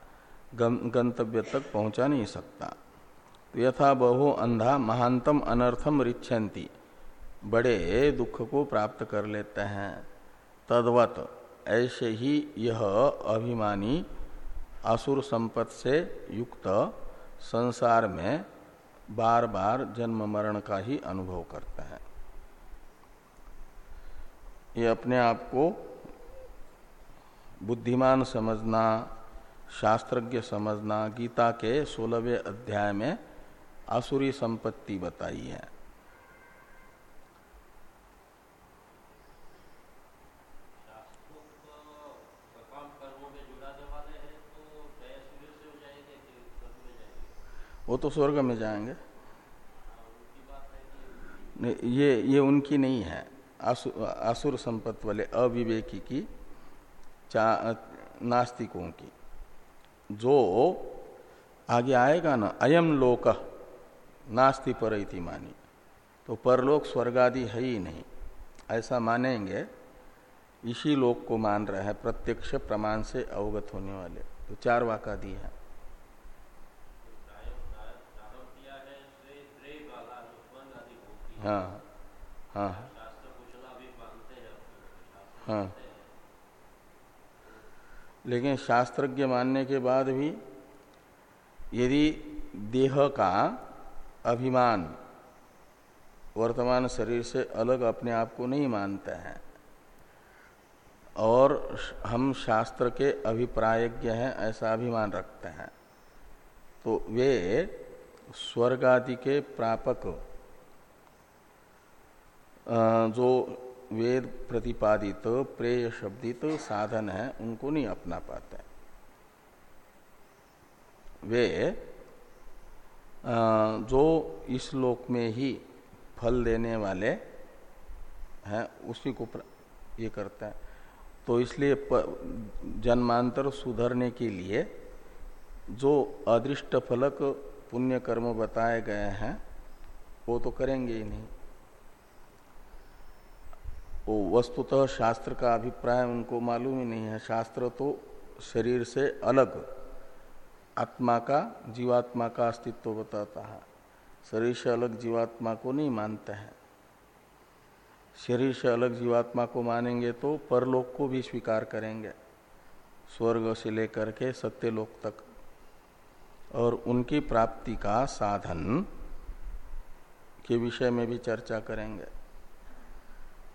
गंतव्य तक पहुँचा नहीं सकता। तो यथा बहु अंधा महानतम अनर्थम रिच्छन्ति। बड़े दुख को प्राप्त कर लेते हैं। तद्वत ऐसे ही यह अभिमानी असुर संपत से युक्त संसार में बार बार जन्म मरण का ही अनुभव करता है। ये अपने आप को बुद्धिमान समझना शास्त्रज्ञ समझना गीता के सोलहवें अध्याय में आसुरी संपत्ति बताई है। वो तो स्वर्ग में जाएँगे। ये ये उनकी नहीं है। आसुर संपत्ति वाले अविवेकी की नास्तिकों की। जो आगे आएगा ना अयम लोक नास्ति पर मानी। तो परलोक स्वर्ग आदि है ही नहीं। ऐसा मानेंगे इसी लोक को मान रहे हैं प्रत्यक्ष प्रमाण से अवगत होने वाले। तो चार वाका दी है हाँ। हाँ हाँ। लेकिन शास्त्रज्ञ मानने के बाद भी यदि देह का अभिमान वर्तमान शरीर से अलग अपने आप को नहीं मानते हैं, और हम शास्त्र के अभिप्रायज्ञ हैं, ऐसा अभिमान रखते हैं तो वे स्वर्ग आदि के प्रापक जो वेद प्रतिपादित, प्रेय शब्दित साधन है, उनको नहीं अपना पाते वे जो इस लोक में ही फल देने वाले हैं, उसी को ये करते हैं। तो इसलिए जन्मांतर सुधरने के लिए जो अदृष्ट फलक पुण्य कर्म बताए गए हैं, वो तो करेंगे ही नहीं। वो वस्तुतः शास्त्र का अभिप्राय उनको मालूम ही नहीं है। शास्त्र तो शरीर से अलग, आत्मा का, जीवात्मा का अस्तित्व बताता है। शरीर से अलग जीवात्मा को नहीं मानते हैं। शरीर से अलग जीवात्मा को मानेंगे तो परलोक को भी स्वीकार करेंगे, स्वर्ग से लेकर के सत्यलोक तक। और उनकी प्राप्ति का साधन के विषय में भी चर्चा करेंगे।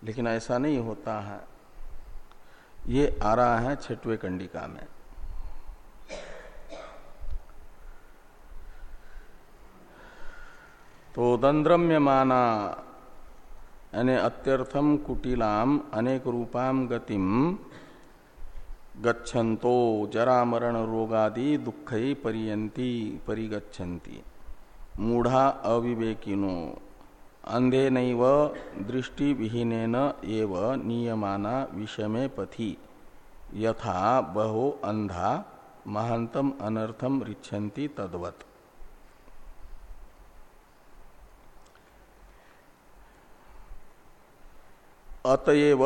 लेकिन ऐसा नहीं होता है। ये आ रहा है छठवे कंडिका में। तो दंद्रम्य माना यानी अत्यर्थम कुटिलाम, अनेक रूपाम गतिम, गच्छन्तो जरा मरण रोगादि दुख परियंती मूढ़ा अविवेकिनो। अंधे नैव दृष्टि विहीन एव नियमाना विषमे पथि। यथा बहो अंधा महांतम अनर्थम रिच्छन्ति तद्वत। अतएव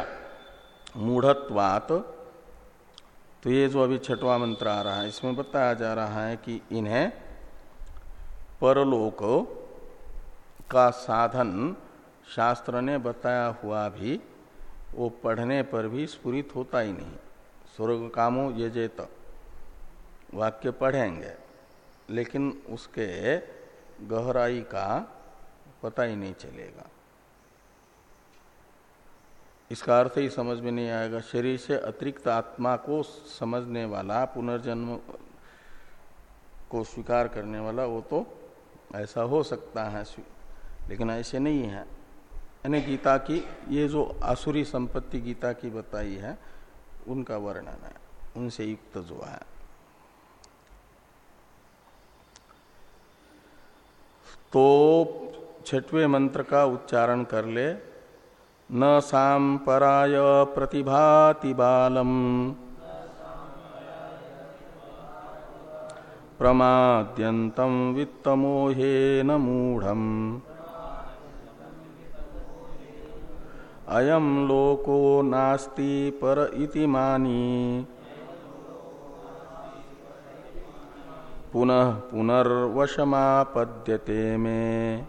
[coughs] मूढ़त्वात तो ये जो अभी छठवा मंत्र आ रहा है, इसमें बताया जा रहा है कि इन्हें परलोक का साधन शास्त्र ने बताया हुआ भी, वो पढ़ने पर भी स्फुरित होता ही नहीं। स्वर्ग कामो ये जेत वाक्य पढ़ेंगे, लेकिन उसके गहराई का पता ही नहीं चलेगा। इसका अर्थ ही समझ में नहीं आएगा। शरीर से अतिरिक्त आत्मा को समझने वाला, पुनर्जन्म को स्वीकार करने वाला, वो तो ऐसा हो सकता है। लेकिन ऐसे नहीं है। यानी गीता की, ये जो आसुरी संपत्ति गीता की बताई है, उनका वर्णन है, उनसे युक्त जो है। तो छठवें मंत्र का उच्चारण कर ले। न सांपराय प्रतिभाति बालम। प्रमाद्यन्तं वित्तमोहेन मूढ़म। अयम लोको नास्ति पर इति मानी। पुनः पुनर्वशमापद्यते में।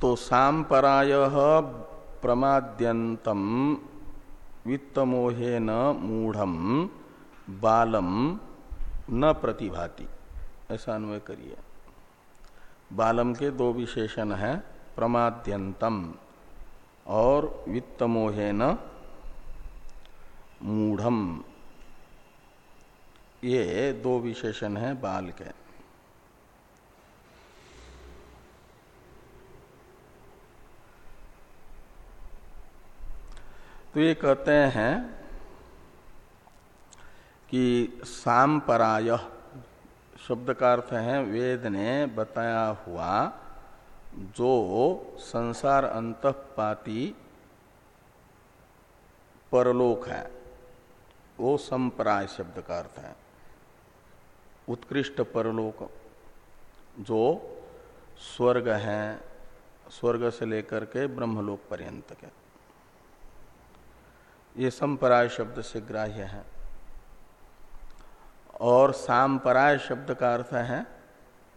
तो सांपराय प्रमाद्यंतम वित्तमोहेन मूढ़ बालम न प्रतिभाति। ऐसा अन्वय करिए। बालम के दो विशेषण हैं, प्रमाद्यंतम और वित्तमोहेन मूढ़म। ये दो विशेषण हैं बाल के। तो ये कहते हैं कि सांपराय, शब्द का अर्थ है, वेद ने बताया हुआ जो संसार अंतपाती परलोक है, वो संपराय शब्द का अर्थ है। उत्कृष्ट परलोक जो स्वर्ग है, स्वर्ग से लेकर के ब्रह्मलोक पर्यंत के। ये संपराय शब्द से ग्राह्य है। और सांपराय शब्द का अर्थ है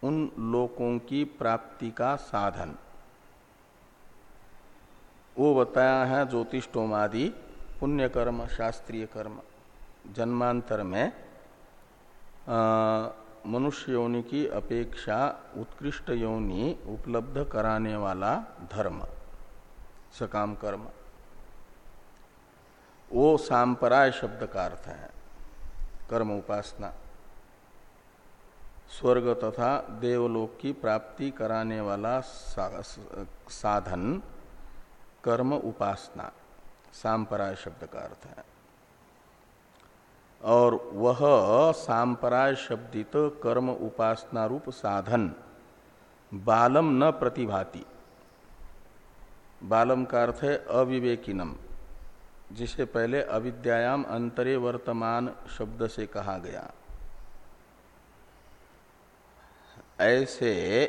उन लोकों की प्राप्ति का साधन। वो बताया है ज्योतिषोमादि पुण्य कर्म शास्त्रीय कर्म, जन्मांतर में मनुष्य योनि की अपेक्षा उत्कृष्ट योनि उपलब्ध कराने वाला धर्म, सकाम कर्म। वो सांपराय शब्द का अर्थ है। कर्म उपासना। स्वर्ग तथा देवलोक की प्राप्ति कराने वाला साधन, कर्म उपासना, सांपराय शब्द का अर्थ है। और वह सांपराय शब्दित कर्म उपासना रूप साधन, बालम न प्रतिभाति। बालम का अर्थ है अविवेकिनम। जिसे पहले अविद्याम अंतरे वर्तमान शब्द से कहा गया। ऐसे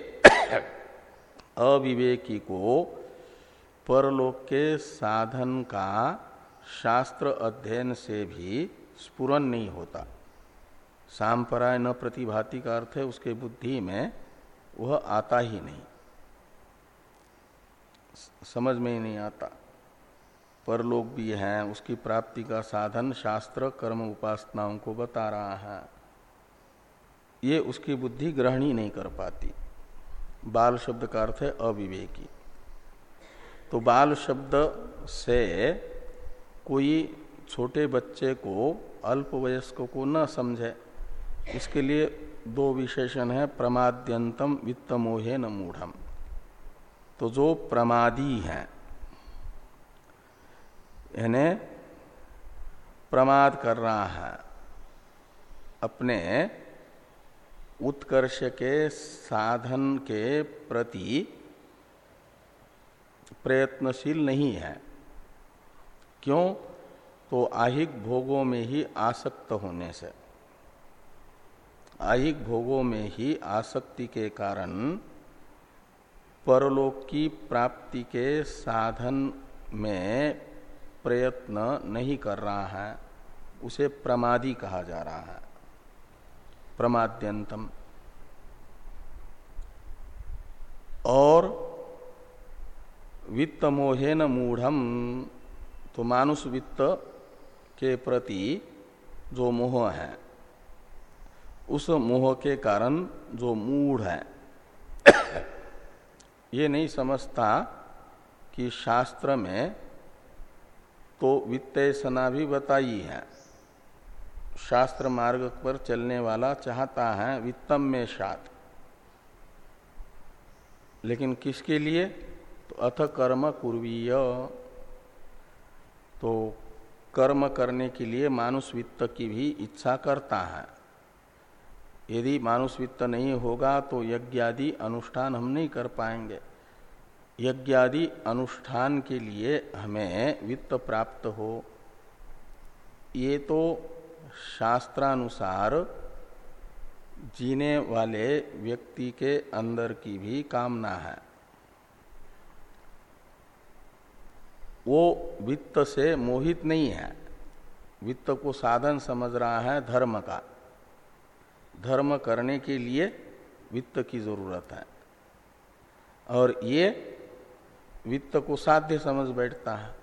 अविवेकी को परलोक के साधन का शास्त्र अध्ययन से भी स्पुरन नहीं होता। सांपराय न प्रतिभाति का अर्थ है उसके बुद्धि में वह आता ही नहीं। समझ में ही नहीं आता। परलोक भी है, उसकी प्राप्ति का साधन शास्त्र कर्म उपासनाओं को बता रहा है। ये उसकी बुद्धि ग्रहण ही नहीं कर पाती। बाल शब्द का अर्थ है अविवेकी। तो बाल शब्द से कोई छोटे बच्चे को, अल्प वयस्क को न समझे, इसके लिए दो विशेषण है, प्रमाद्यंतम वित्त मोहे न मूढ़ तो जो प्रमादी है यानी प्रमाद कर रहा है। अपने उत्कर्ष के साधन के प्रति प्रयत्नशील नहीं है। क्यों? तो आहिक भोगों में ही आसक्त होने से। आहिक भोगों में ही आसक्ति के कारण परलोक की प्राप्ति के साधन में प्रयत्न नहीं कर रहा है, उसे प्रमादी कहा जा रहा है। प्रमाद्यंतम। और वित्त मोहेन मूढ़ तो मानुष वित्त के प्रति जो मोह है, उस मोह के कारण जो मूढ़ है, [coughs] ये नहीं समझता कि शास्त्र में तो वित्तसना भी बताई है। शास्त्र मार्ग पर चलने वाला चाहता है वित्तम में शात लेकिन किसके लिए? तो अथ कर्म कुर्वीय। तो कर्म करने के लिए मानुष वित्त की भी इच्छा करता है। यदि मानुष वित्त नहीं होगा तो यज्ञ आदि अनुष्ठान हम नहीं कर पाएँगे। यज्ञादि अनुष्ठान के लिए हमें वित्त प्राप्त हो। ये तो शास्त्रानुसार जीने वाले व्यक्ति के अंदर की भी कामना है। वो वित्त से मोहित नहीं है। वित्त को साधन समझ रहा है धर्म का। धर्म करने के लिए वित्त की ज़रूरत है। और ये वित्त को साध्य समझ बैठता है।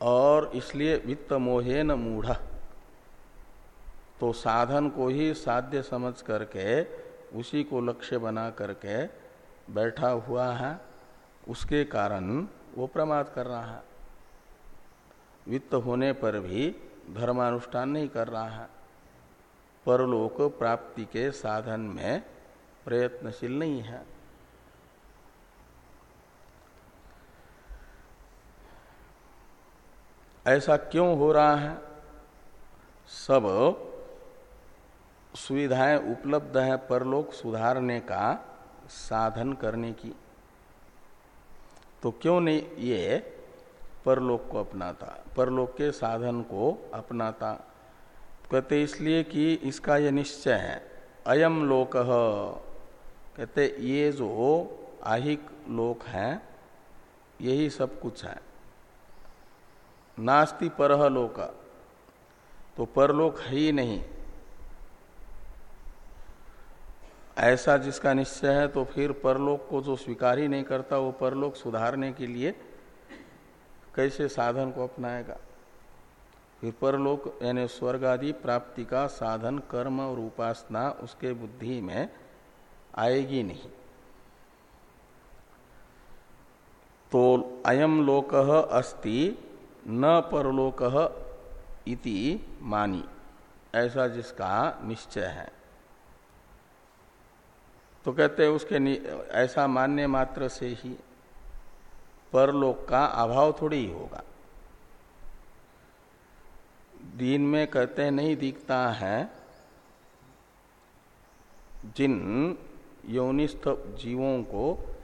और इसलिए वित्त मोहे न मूढ़। तो साधन को ही साध्य समझ करके, उसी को लक्ष्य बना करके बैठा हुआ है। उसके कारण वो प्रमाद कर रहा है। वित्त होने पर भी धर्मानुष्ठान नहीं कर रहा है। परलोक प्राप्ति के साधन में प्रयत्नशील नहीं है। ऐसा क्यों हो रहा है? सब सुविधाएँ उपलब्ध है परलोक सुधारने का साधन करने की। तो क्यों नहीं ये परलोक को अपनाता? परलोक के साधन को अपनाता। कहते इसलिए कि इसका यह निश्चय है। अयम लोक। कहते ये जो आहिक लोक है, यही सब कुछ है। नास्ति परह लोक तो परलोक है ही नहीं। ऐसा जिसका निश्चय है तो फिर परलोक को जो स्वीकार ही नहीं करता, वो परलोक सुधारने के लिए कैसे साधन को अपनाएगा? फिर परलोक, यानी स्वर्ग आदि प्राप्ति का साधन, कर्म और उपासना, उसके बुद्धि में आएगी नहीं। तो अयम लोक अस्ति न परलोक इति मानी। ऐसा जिसका निश्चय है। तो कहते हैं उसके ऐसा मानने मात्र से ही परलोक का अभाव थोड़ी ही होगा। दिन में कहते हैं, नहीं दिखता है जिन यौनिस्थ जीवों को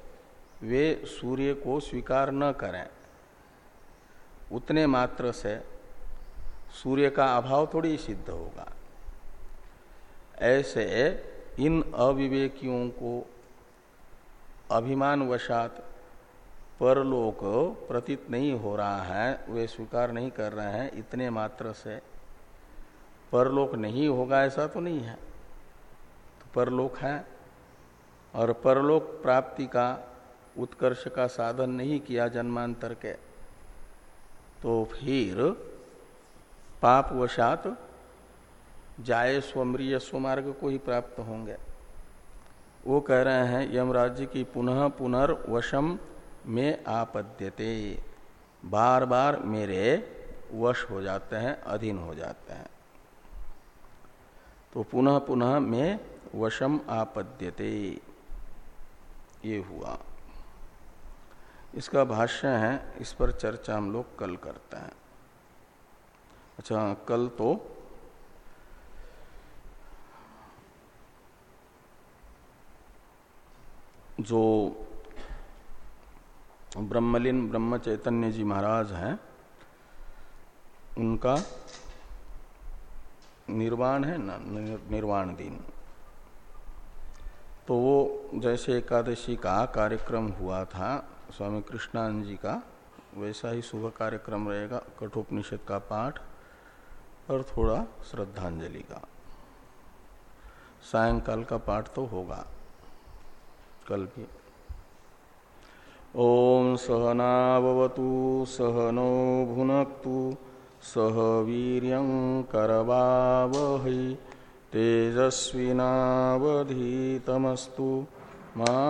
वे सूर्य को स्वीकार न करें। उतने मात्र से सूर्य का अभाव थोड़ी सिद्ध होगा। ऐसे इन अविवेकियों को अभिमान वशात परलोक प्रतीत नहीं हो रहा है, वे स्वीकार नहीं कर रहे हैं, इतने मात्र से परलोक नहीं होगा, ऐसा तो नहीं है। तो परलोक है, और परलोक प्राप्ति का उत्कर्ष का साधन नहीं किया जन्मांतर के। तो फिर पाप वशात जाए स्वमृय स्वमार्ग को ही प्राप्त होंगे। वो कह रहे हैं, यमराज्य की पुनः पुनर्वशम में आपद्यते। बार बार मेरे वश हो जाते हैं, अधीन हो जाते हैं। तो पुनः पुनः में वशम आपद्यते। ये हुआ। इसका भाष्य है, इस पर चर्चा हम लोग कल करते हैं। अच्छा कल तो जो ब्रह्मलीन ब्रह्म चैतन्य जी महाराज हैं, उनका निर्वाण है ना निर्वाण दिन। तो वो जैसे एकादशी का कार्यक्रम हुआ था स्वामी कृष्णानंद जी का वैसा ही शुभ कार्यक्रम रहेगा, कठोपनिषद का पाठ और थोड़ा श्रद्धांजलि का। सायंकाल का पाठ तो होगा, कल भी। ओम सहनावतु, सहनो भुनक्तु, सह वीर करवावह, तेजस्विनावधीतमस्तु। मा